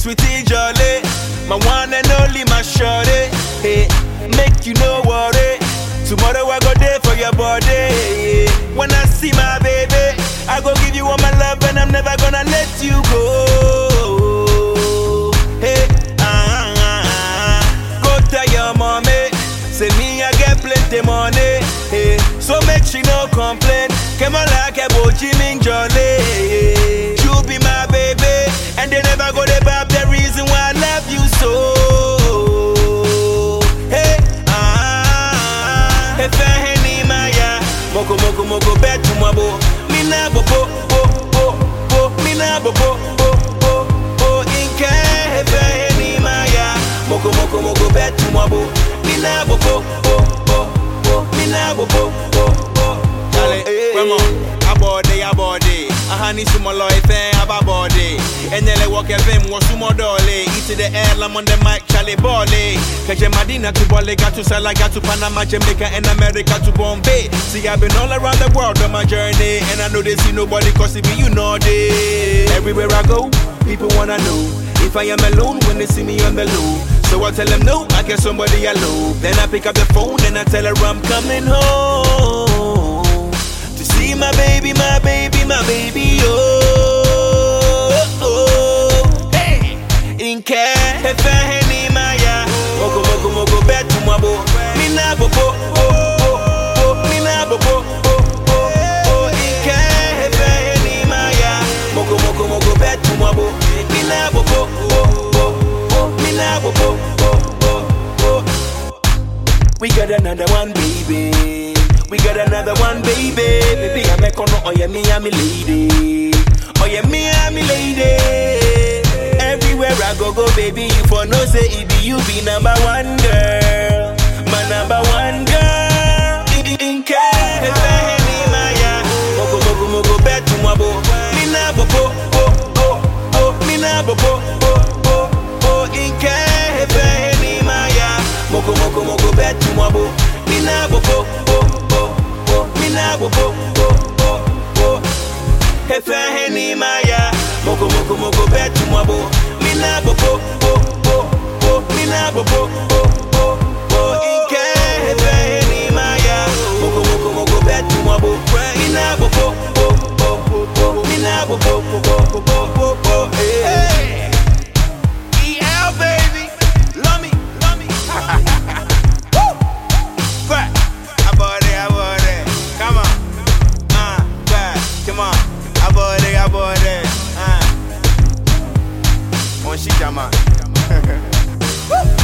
sweetie jolly, my one and only my shorty. Hey, make you no worry. Tomorrow I go there for your body. When I see my baby, I go give you all my love and I'm never gonna let you go. Hey, ah, ah, ah. go tell your mommy, say me I get plenty money. Hey, so make she no complain. Come on like a Jimmy Jolly. Bab the reason why I love you so. Hey, ah, if I any maya, moko moko moko bet to my bo, me na bo bo bo bo bo, me na bo bo bo bo bo, inke if I any maya, moko moko moko bet to my bo, me na bo bo bo bo bo, me na bo bo bo bo. Come on, abode, abode. Ahani sumolo ife ababode. Enyele walk evim wasumo dole. Eat to the air, I'm on the mic, Charlie Bole. Kaje Madina to Bole, got to Sala, got to Panama, Jamaica, and America to Bombay. See, I've been all around the world on my journey. And I know they see nobody cause it be you know they. Everywhere I go, people wanna know. If I am alone when they see me on the low. So I tell them no, I get somebody I love. Then I pick up the phone and I tell her I'm coming home to see my baby, my baby, We got another one, baby. We got another one, baby. Baby, I'm a corner. Oh, yeah, me, I'm a lady. Oh, yeah, me, I'm a lady. Everywhere I go, go, baby. You for no say it be you be number one girl. My number one girl. In, in, care. Maya. Moko, moko, moko, bet to my bo. Me na bo, bo, bo, bo, bo. Me na bo, bo, bo, bo, bo. Moko, moko, moko, bet my bo. Me na bo, bo, bo, bo, bo. Me na bo, bo, bo, bo, bo. If I any Maya. Moko, moko, moko, bet my bo. Me na bo, bo, bo, bo, bo. Me na bo, bo, bo, bo, she jam on.